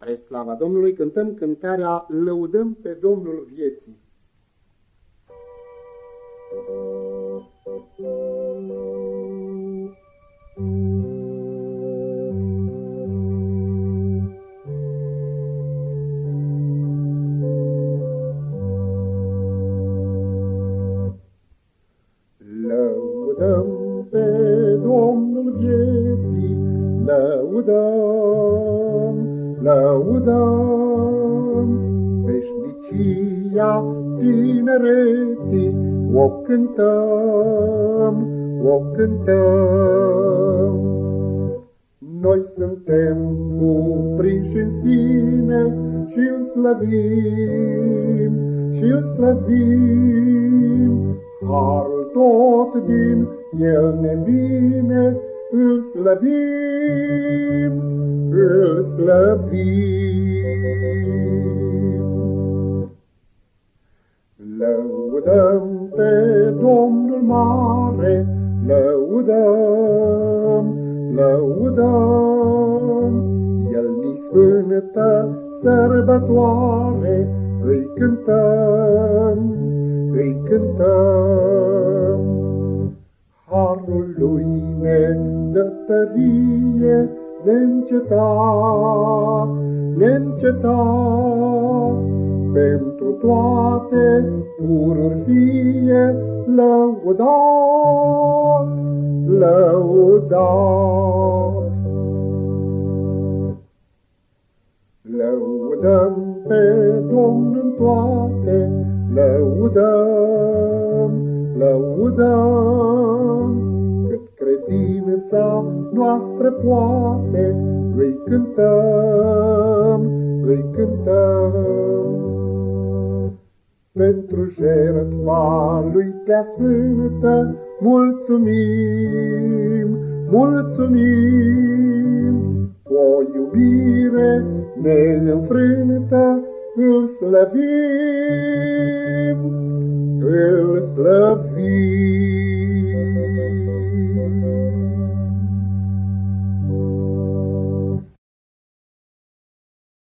Spre slava Domnului cântăm cântarea Lăudăm pe Domnul vieții. Lăudăm pe Domnul vieții, lăudăm lăudăm veșnicia tinereții, o cântăm, o cântăm. Noi suntem cuprinși în sine și îl slăvim, și îl slăvim. Harul tot din el ne vine, îl slăvim, îl slăvim. Lăudăm pe Domnul mare, lăudăm, lăudăm, El ni sfântă sărbătoare, îi cântăm, îi cântăm. Harul lui ne dă tărie, neîncetat, neîncetat, pentru toate pururi fie lăudat, lăudat. Lăudăm pe Domnul toate, lăudăm, lăudăm, credința noastră poate, îi cântăm, îi cântăm. Pentru jertfa lui prea sfântă, mulțumim, mulțumim. Cu o iubire neînfrântă, îl slăvim, îl slăvim.